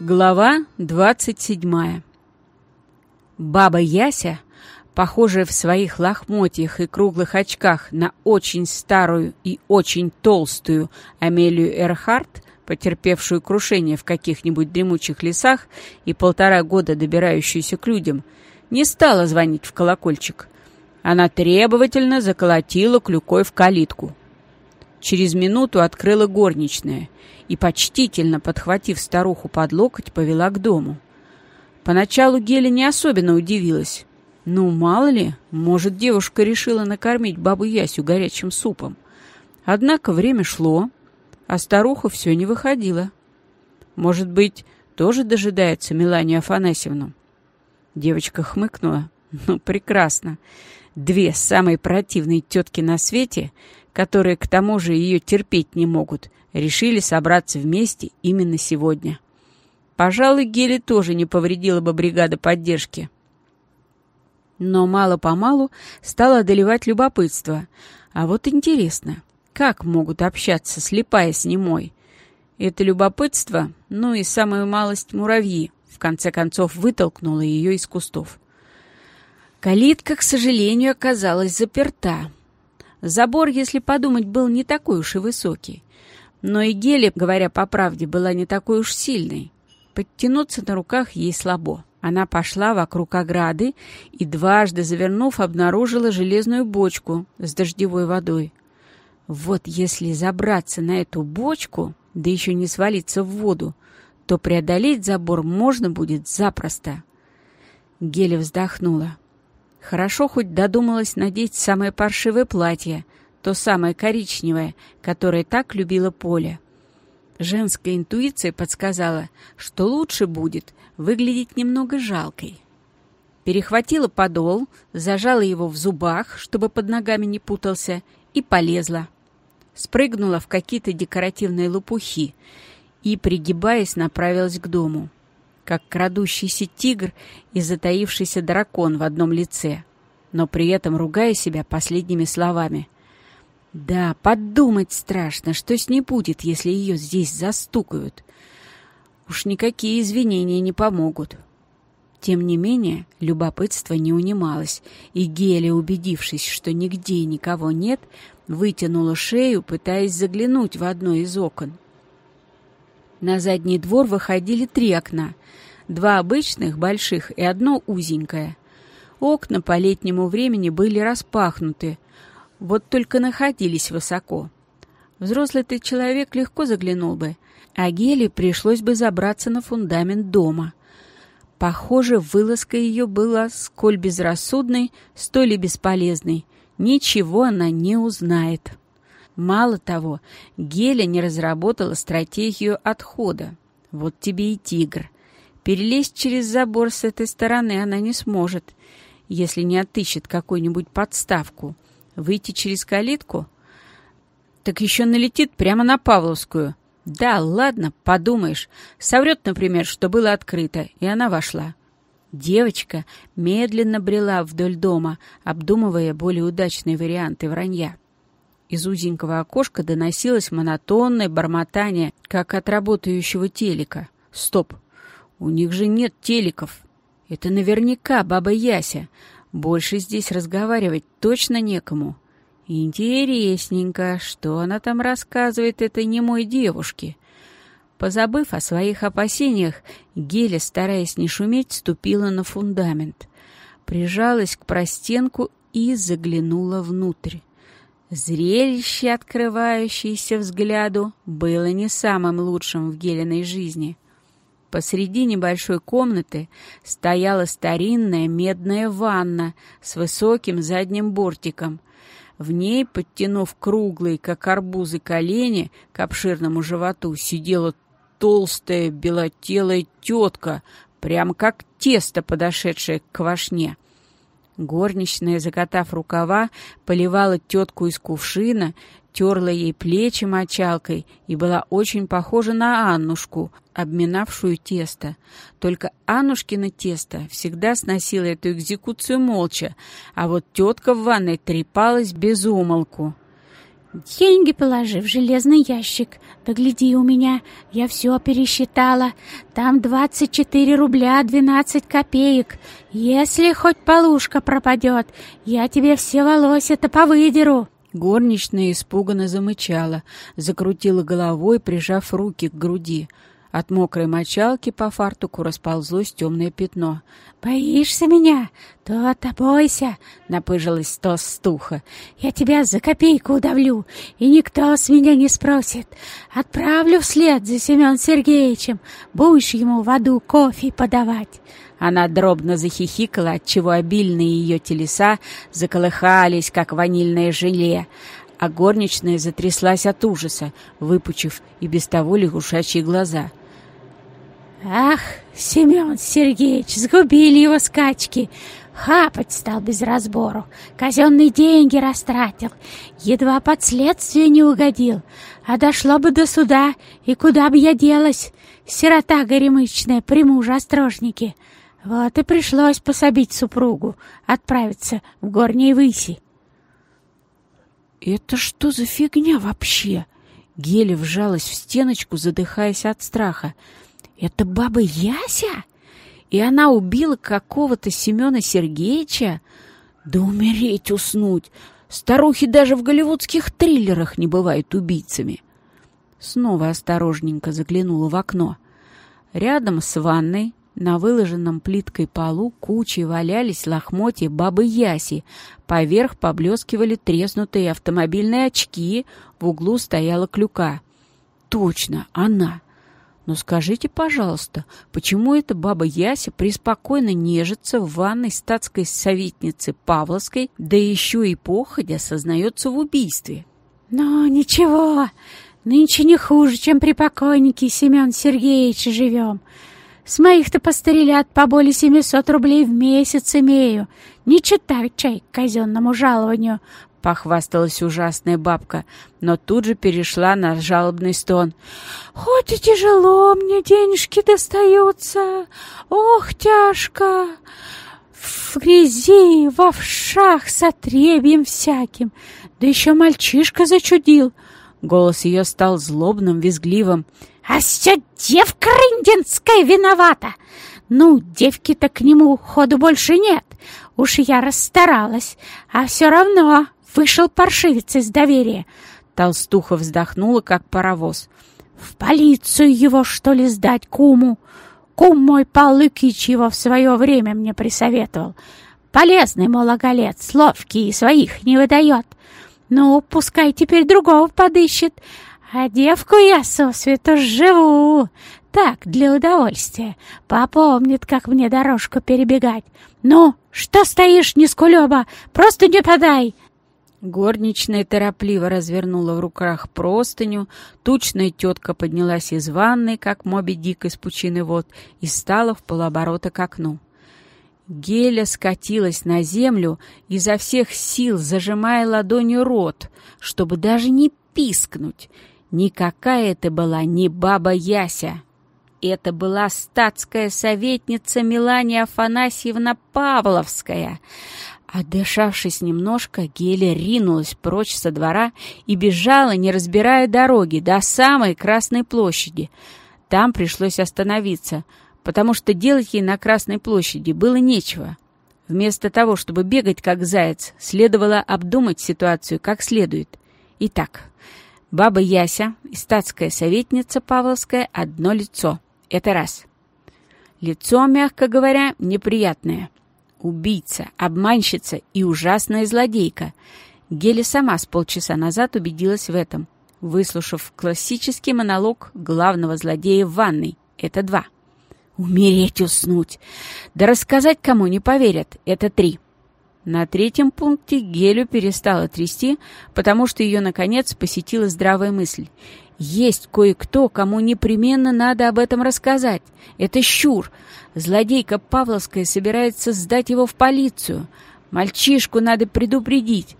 Глава 27 Баба Яся, похожая в своих лохмотьях и круглых очках на очень старую и очень толстую Амелию Эрхарт, потерпевшую крушение в каких-нибудь дремучих лесах и полтора года добирающуюся к людям, не стала звонить в колокольчик. Она требовательно заколотила клюкой в калитку. Через минуту открыла горничная и, почтительно подхватив старуху под локоть, повела к дому. Поначалу Геля не особенно удивилась. Ну, мало ли, может, девушка решила накормить бабу Ясю горячим супом. Однако время шло, а старуха все не выходила. Может быть, тоже дожидается Меланию Афанасьевну? Девочка хмыкнула. Ну, прекрасно. Две самые противные тетки на свете — которые к тому же ее терпеть не могут, решили собраться вместе именно сегодня. Пожалуй, Гели тоже не повредила бы бригада поддержки. Но мало-помалу стало одолевать любопытство. А вот интересно, как могут общаться слепая с немой? Это любопытство, ну и самую малость муравьи, в конце концов вытолкнуло ее из кустов. Калитка, к сожалению, оказалась заперта. Забор, если подумать, был не такой уж и высокий. Но и Гели, говоря по правде, была не такой уж сильной. Подтянуться на руках ей слабо. Она пошла вокруг ограды и, дважды завернув, обнаружила железную бочку с дождевой водой. Вот если забраться на эту бочку, да еще не свалиться в воду, то преодолеть забор можно будет запросто. Геля вздохнула. Хорошо хоть додумалась надеть самое паршивое платье, то самое коричневое, которое так любила Поля. Женская интуиция подсказала, что лучше будет выглядеть немного жалкой. Перехватила подол, зажала его в зубах, чтобы под ногами не путался, и полезла. Спрыгнула в какие-то декоративные лопухи и, пригибаясь, направилась к дому как крадущийся тигр и затаившийся дракон в одном лице, но при этом ругая себя последними словами. «Да, подумать страшно, что с ней будет, если ее здесь застукают. Уж никакие извинения не помогут». Тем не менее, любопытство не унималось, и Геля, убедившись, что нигде никого нет, вытянула шею, пытаясь заглянуть в одно из окон. На задний двор выходили три окна. Два обычных, больших, и одно узенькое. Окна по летнему времени были распахнуты, вот только находились высоко. Взрослый ты человек легко заглянул бы, а Геле пришлось бы забраться на фундамент дома. Похоже, вылазка ее была сколь безрассудной, столь и бесполезной. Ничего она не узнает. Мало того, Геля не разработала стратегию отхода. Вот тебе и тигр. Перелезть через забор с этой стороны она не сможет, если не отыщет какую-нибудь подставку. Выйти через калитку? Так еще налетит прямо на Павловскую. Да, ладно, подумаешь. Соврет, например, что было открыто, и она вошла. Девочка медленно брела вдоль дома, обдумывая более удачные варианты вранья. Из узенького окошка доносилось монотонное бормотание, как от работающего телека. «Стоп! У них же нет телеков! Это наверняка баба Яся. Больше здесь разговаривать точно некому. Интересненько, что она там рассказывает этой немой девушке?» Позабыв о своих опасениях, Геля, стараясь не шуметь, ступила на фундамент. Прижалась к простенку и заглянула внутрь. Зрелище, открывающееся взгляду, было не самым лучшим в Гелиной жизни. Посреди небольшой комнаты стояла старинная медная ванна с высоким задним бортиком. В ней, подтянув круглые, как арбузы, колени к обширному животу, сидела толстая белотелая тетка, прямо как тесто, подошедшее к квашне. Горничная, закатав рукава, поливала тетку из кувшина, терла ей плечи мочалкой и была очень похожа на Аннушку, обминавшую тесто. Только Аннушкино тесто всегда сносило эту экзекуцию молча, а вот тетка в ванной трепалась без умолку. Деньги положи в железный ящик. Да гляди у меня, я все пересчитала. Там двадцать четыре рубля двенадцать копеек. Если хоть полушка пропадет, я тебе все волосы-то повыдеру. Горничная испуганно замычала, закрутила головой, прижав руки к груди. От мокрой мочалки по фартуку расползлось темное пятно. «Боишься меня? То-то бойся!» — напыжилась толстуха. «Я тебя за копейку удавлю, и никто с меня не спросит. Отправлю вслед за Семен Сергеевичем. Будешь ему в аду кофе подавать». Она дробно захихикала, отчего обильные ее телеса заколыхались, как ванильное желе, а горничная затряслась от ужаса, выпучив и без того лягушачьи глаза — Ах, Семен Сергеевич, сгубили его скачки. Хапать стал без разбору, казенные деньги растратил, едва под следствие не угодил. А дошло бы до суда, и куда бы я делась, сирота горемычная при муже острожники. Вот и пришлось пособить супругу, отправиться в горние выси. «Это что за фигня вообще?» Геля вжалась в стеночку, задыхаясь от страха. Это баба Яся? И она убила какого-то Семена Сергеевича? Да умереть, уснуть! Старухи даже в голливудских триллерах не бывают убийцами. Снова осторожненько заглянула в окно. Рядом с ванной на выложенном плиткой полу кучей валялись лохмотья бабы Яси. Поверх поблескивали треснутые автомобильные очки, в углу стояла клюка. Точно, она! Но скажите, пожалуйста, почему эта баба Яся преспокойно нежится в ванной статской советницы Павловской, да еще и походя сознается в убийстве? Ну, ничего, нынче не хуже, чем при покойнике Семен Сергеевич живем. С моих-то пострелят по более семисот рублей в месяц имею. Не читай чай к казенному жалованию. — похвасталась ужасная бабка, но тут же перешла на жалобный стон. «Хоть и тяжело мне денежки достаются, ох, тяжко! В грязи, в овшах с отребьем всяким, да еще мальчишка зачудил!» Голос ее стал злобным, визгливым. «А все девка рындинская виновата! Ну, девки-то к нему ходу больше нет, уж я расстаралась, а все равно Вышел паршивец из доверия. Толстуха вздохнула, как паровоз. В полицию его, что ли, сдать куму? Кум мой Пал Лукич его в свое время мне присоветовал. Полезный, мол, оголец, ловкий и своих не выдает. Ну, пускай теперь другого подыщет. А девку я сосвету живу. Так, для удовольствия. Попомнит, как мне дорожку перебегать. Ну, что стоишь, нискулеба? Просто не подай. Горничная торопливо развернула в руках простыню, тучная тетка поднялась из ванной, как Моби Дик из пучины вод, и стала в полоборота к окну. Геля скатилась на землю, изо всех сил зажимая ладонью рот, чтобы даже не пискнуть. Никакая это была не баба Яся. Это была статская советница Мелания Афанасьевна Павловская — Отдышавшись немножко, Геля ринулась прочь со двора и бежала, не разбирая дороги, до самой Красной площади. Там пришлось остановиться, потому что делать ей на Красной площади было нечего. Вместо того, чтобы бегать как заяц, следовало обдумать ситуацию как следует. Итак, баба Яся и статская советница Павловская — одно лицо. Это раз. Лицо, мягко говоря, неприятное — убийца, обманщица и ужасная злодейка. Гели сама с полчаса назад убедилась в этом, выслушав классический монолог главного злодея в ванной. Это два. Умереть, уснуть. Да рассказать кому не поверят. Это три. На третьем пункте Гелю перестала трясти, потому что ее, наконец, посетила здравая мысль. Есть кое-кто, кому непременно надо об этом рассказать. Это Щур. Злодейка Павловская собирается сдать его в полицию. Мальчишку надо предупредить.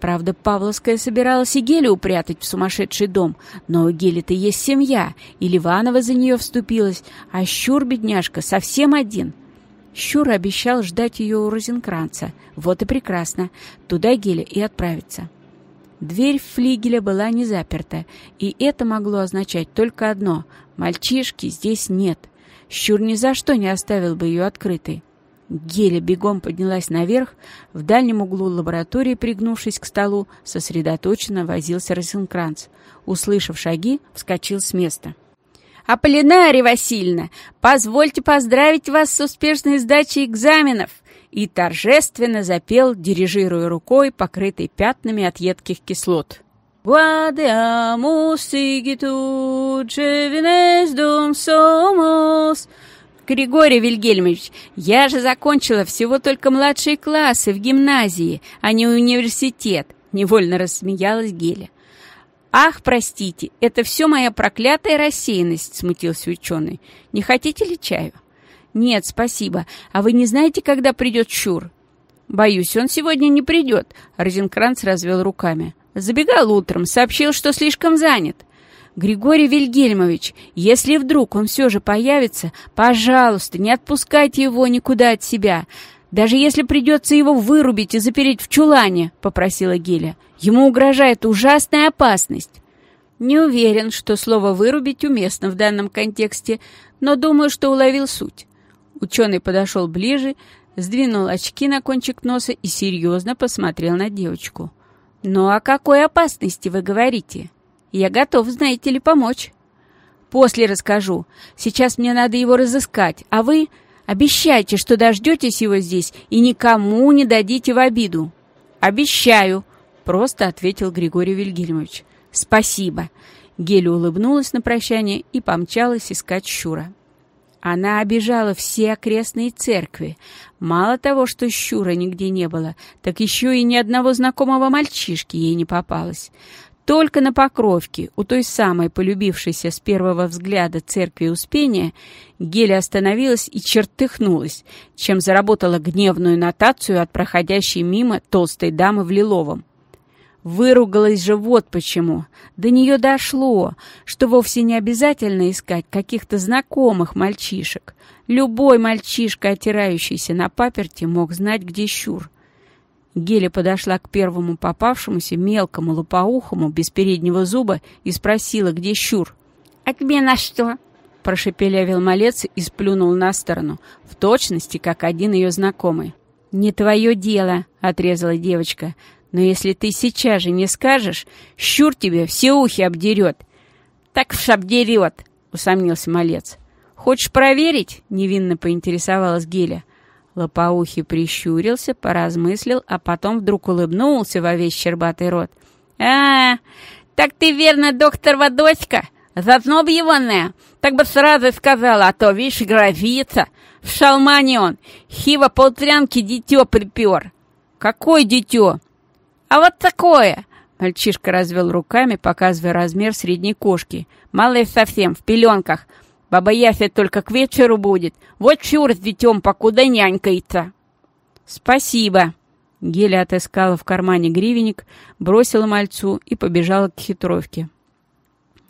Правда, Павловская собиралась и Гелю упрятать в сумасшедший дом, но у Гели-то есть семья, и Ливанова за нее вступилась, а Щур, бедняжка, совсем один. Щур обещал ждать ее у Розенкранца. Вот и прекрасно. Туда Геля и отправится. Дверь флигеля была не заперта, и это могло означать только одно — мальчишки здесь нет. Щур ни за что не оставил бы ее открытой. Геля бегом поднялась наверх, в дальнем углу лаборатории, пригнувшись к столу, сосредоточенно возился Розенкранц. Услышав шаги, вскочил с места. «Аполлинария Васильевна, позвольте поздравить вас с успешной сдачей экзаменов!» и торжественно запел, дирижируя рукой, покрытой пятнами от едких кислот. «Guardiamus sigitur dum somos!» Григорий Вильгельмович, я же закончила всего только младшие классы в гимназии, а не университет, невольно рассмеялась Геля. «Ах, простите, это все моя проклятая рассеянность», — смутился ученый. «Не хотите ли чаю?» «Нет, спасибо. А вы не знаете, когда придет Щур?» «Боюсь, он сегодня не придет», — Розенкранц развел руками. «Забегал утром, сообщил, что слишком занят». «Григорий Вильгельмович, если вдруг он все же появится, пожалуйста, не отпускайте его никуда от себя, даже если придется его вырубить и запереть в чулане», — попросила Геля. «Ему угрожает ужасная опасность». Не уверен, что слово «вырубить» уместно в данном контексте, но думаю, что уловил суть. Ученый подошел ближе, сдвинул очки на кончик носа и серьезно посмотрел на девочку. «Ну о какой опасности вы говорите?» Я готов, знаете ли, помочь. После расскажу. Сейчас мне надо его разыскать, а вы обещайте, что дождетесь его здесь и никому не дадите в обиду. Обещаю, просто ответил Григорий Вильгельмович. Спасибо. Геля улыбнулась на прощание и помчалась искать Щура. Она обижала все окрестные церкви. Мало того, что Щура нигде не было, так еще и ни одного знакомого мальчишки ей не попалось. Только на Покровке, у той самой полюбившейся с первого взгляда церкви Успения, Геля остановилась и чертыхнулась, чем заработала гневную нотацию от проходящей мимо толстой дамы в лиловом. Выругалась же вот почему. До нее дошло, что вовсе не обязательно искать каких-то знакомых мальчишек. Любой мальчишка, отирающийся на паперти, мог знать, где щур. Геля подошла к первому попавшемуся мелкому лопоухому без переднего зуба и спросила, где щур. «А тебе на что?» — прошепелявил малец и сплюнул на сторону, в точности, как один ее знакомый. «Не твое дело», — отрезала девочка. «Но если ты сейчас же не скажешь, щур тебе все ухи обдерет». «Так уж обдерет», — усомнился малец. «Хочешь проверить?» — невинно поинтересовалась Геля. Лопоухий прищурился, поразмыслил, а потом вдруг улыбнулся во весь щербатый рот. «А, так ты верно, доктор Водоська? Зазноб его не? Так бы сразу сказала, а то, видишь, грозится. В шалмане он. Хива полтрянки дитё припер». «Какое дитё?» «А вот такое!» Мальчишка развел руками, показывая размер средней кошки. Малый совсем, в пеленках. Баба Яся только к вечеру будет. Вот чур с детем покуда нянькается. Спасибо. Геля отыскала в кармане гривенник, бросила мальцу и побежала к хитровке.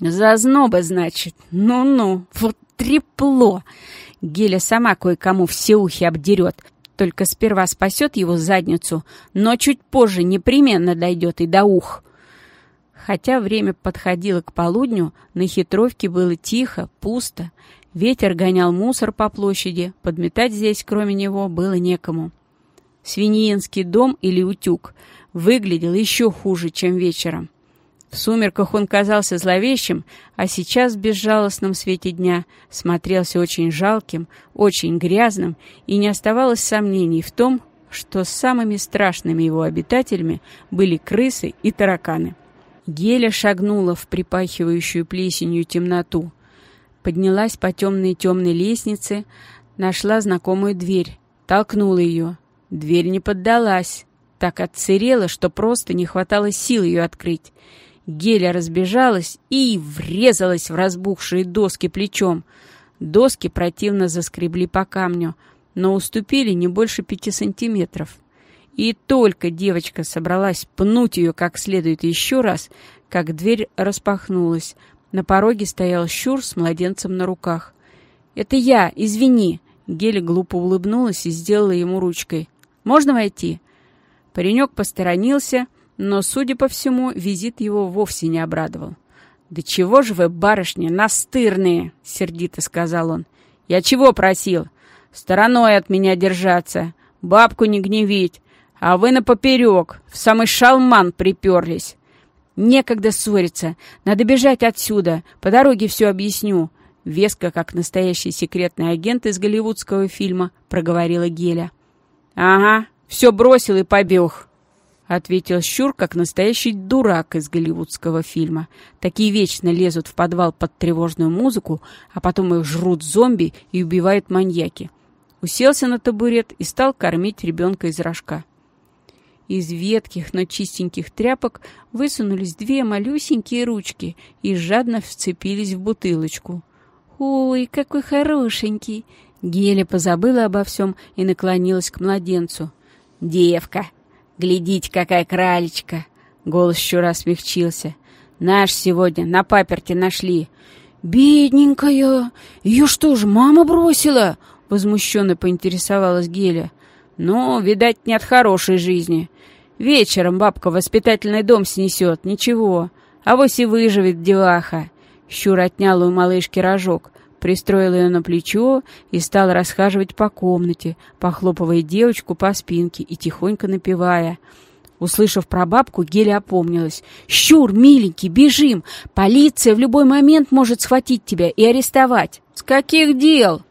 Зазноба, значит. Ну-ну, вот трепло. Геля сама кое-кому все ухи обдерет. Только сперва спасет его задницу, но чуть позже непременно дойдет и до ух. Хотя время подходило к полудню, на хитровке было тихо, пусто. Ветер гонял мусор по площади, подметать здесь, кроме него, было некому. Свиньинский дом или утюг выглядел еще хуже, чем вечером. В сумерках он казался зловещим, а сейчас в безжалостном свете дня смотрелся очень жалким, очень грязным, и не оставалось сомнений в том, что самыми страшными его обитателями были крысы и тараканы. Геля шагнула в припахивающую плесенью темноту. Поднялась по темной-темной лестнице, нашла знакомую дверь, толкнула ее. Дверь не поддалась, так отсырела, что просто не хватало сил ее открыть. Геля разбежалась и врезалась в разбухшие доски плечом. Доски противно заскребли по камню, но уступили не больше пяти сантиметров. И только девочка собралась пнуть ее как следует еще раз, как дверь распахнулась. На пороге стоял Щур с младенцем на руках. «Это я, извини!» Геля глупо улыбнулась и сделала ему ручкой. «Можно войти?» Паренек посторонился, Но, судя по всему, визит его вовсе не обрадовал. «Да чего же вы, барышни, настырные!» — сердито сказал он. «Я чего просил? Стороной от меня держаться, бабку не гневить, а вы на поперек, в самый шалман приперлись. Некогда ссориться, надо бежать отсюда, по дороге все объясню». Веско, как настоящий секретный агент из голливудского фильма, проговорила Геля. «Ага, все бросил и побег», — ответил Щур, как настоящий дурак из голливудского фильма. Такие вечно лезут в подвал под тревожную музыку, а потом их жрут зомби и убивают маньяки. Уселся на табурет и стал кормить ребенка из рожка. Из ветких, но чистеньких тряпок высунулись две малюсенькие ручки и жадно вцепились в бутылочку. «Ой, какой хорошенький!» Геля позабыла обо всем и наклонилась к младенцу. «Девка! Глядите, какая кралечка!» Голос еще раз смягчился. «Наш сегодня на паперте нашли». «Бедненькая! Ее что ж, мама бросила?» Возмущенно поинтересовалась Геля. «Ну, видать, не от хорошей жизни. Вечером бабка воспитательный дом снесет, ничего. А вось и выживет деваха». Щур отнял у малышки рожок пристроил ее на плечо и стал расхаживать по комнате, похлопывая девочку по спинке и тихонько напевая. Услышав про бабку, Геля опомнилась. «Щур, миленький, бежим! Полиция в любой момент может схватить тебя и арестовать!» «С каких дел?»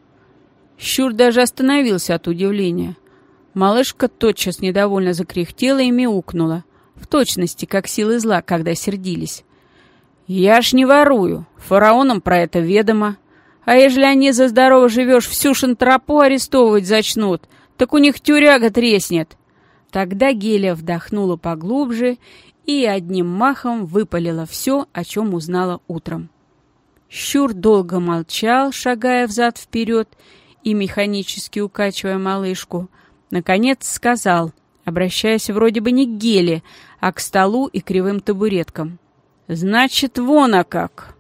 Щур даже остановился от удивления. Малышка тотчас недовольно закряхтела и мяукнула. В точности, как силы зла, когда сердились. «Я ж не ворую. Фараонам про это ведомо. А ежели они за здорово живешь всю шантропу арестовывать зачнут, так у них тюряга треснет. Тогда Геля вдохнула поглубже и одним махом выпалила все, о чем узнала утром. Щур долго молчал, шагая взад-вперед и механически укачивая малышку. Наконец сказал, обращаясь вроде бы не к Геле, а к столу и кривым табуреткам. «Значит, вон а как!»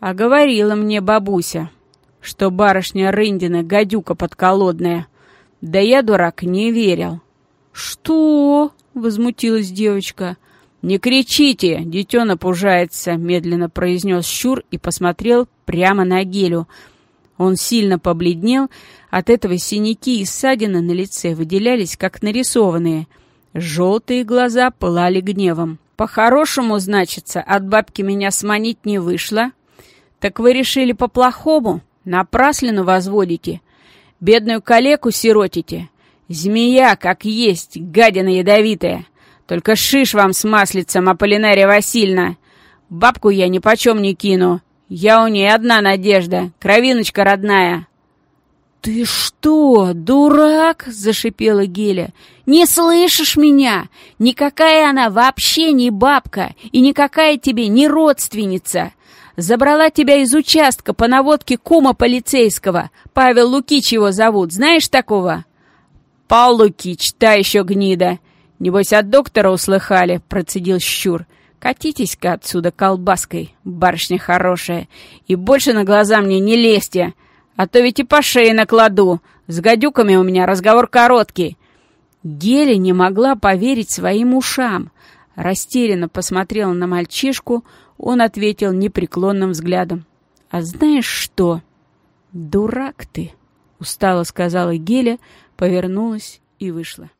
А говорила мне бабуся, что барышня Рындина гадюка подколодная. Да я, дурак, не верил. «Что?» — возмутилась девочка. «Не кричите, детена пужается», — медленно произнес Щур и посмотрел прямо на Гелю. Он сильно побледнел, от этого синяки и ссадины на лице выделялись, как нарисованные. Желтые глаза пылали гневом. «По-хорошему, значится, от бабки меня сманить не вышло», «Так вы решили по-плохому? Напраслину возводите? Бедную калеку сиротите? Змея, как есть, гадина ядовитая! Только шиш вам с маслицем, Аполлинария Васильевна! Бабку я ни почем не кину! Я у ней одна надежда, кровиночка родная!» «Ты что, дурак?» — зашипела Геля. «Не слышишь меня? Никакая она вообще не бабка, и никакая тебе не родственница. Забрала тебя из участка по наводке кума полицейского. Павел Лукич его зовут. Знаешь такого?» «Пал Лукич, та еще гнида. Небось, от доктора услыхали», — процедил Щур. «Катитесь-ка отсюда колбаской, барышня хорошая, и больше на глаза мне не лезьте, а то ведь и по шее накладу. С гадюками у меня разговор короткий». Геля не могла поверить своим ушам. Растерянно посмотрела на мальчишку, он ответил непреклонным взглядом. «А знаешь что?» «Дурак ты!» — устало сказала Геля, повернулась и вышла.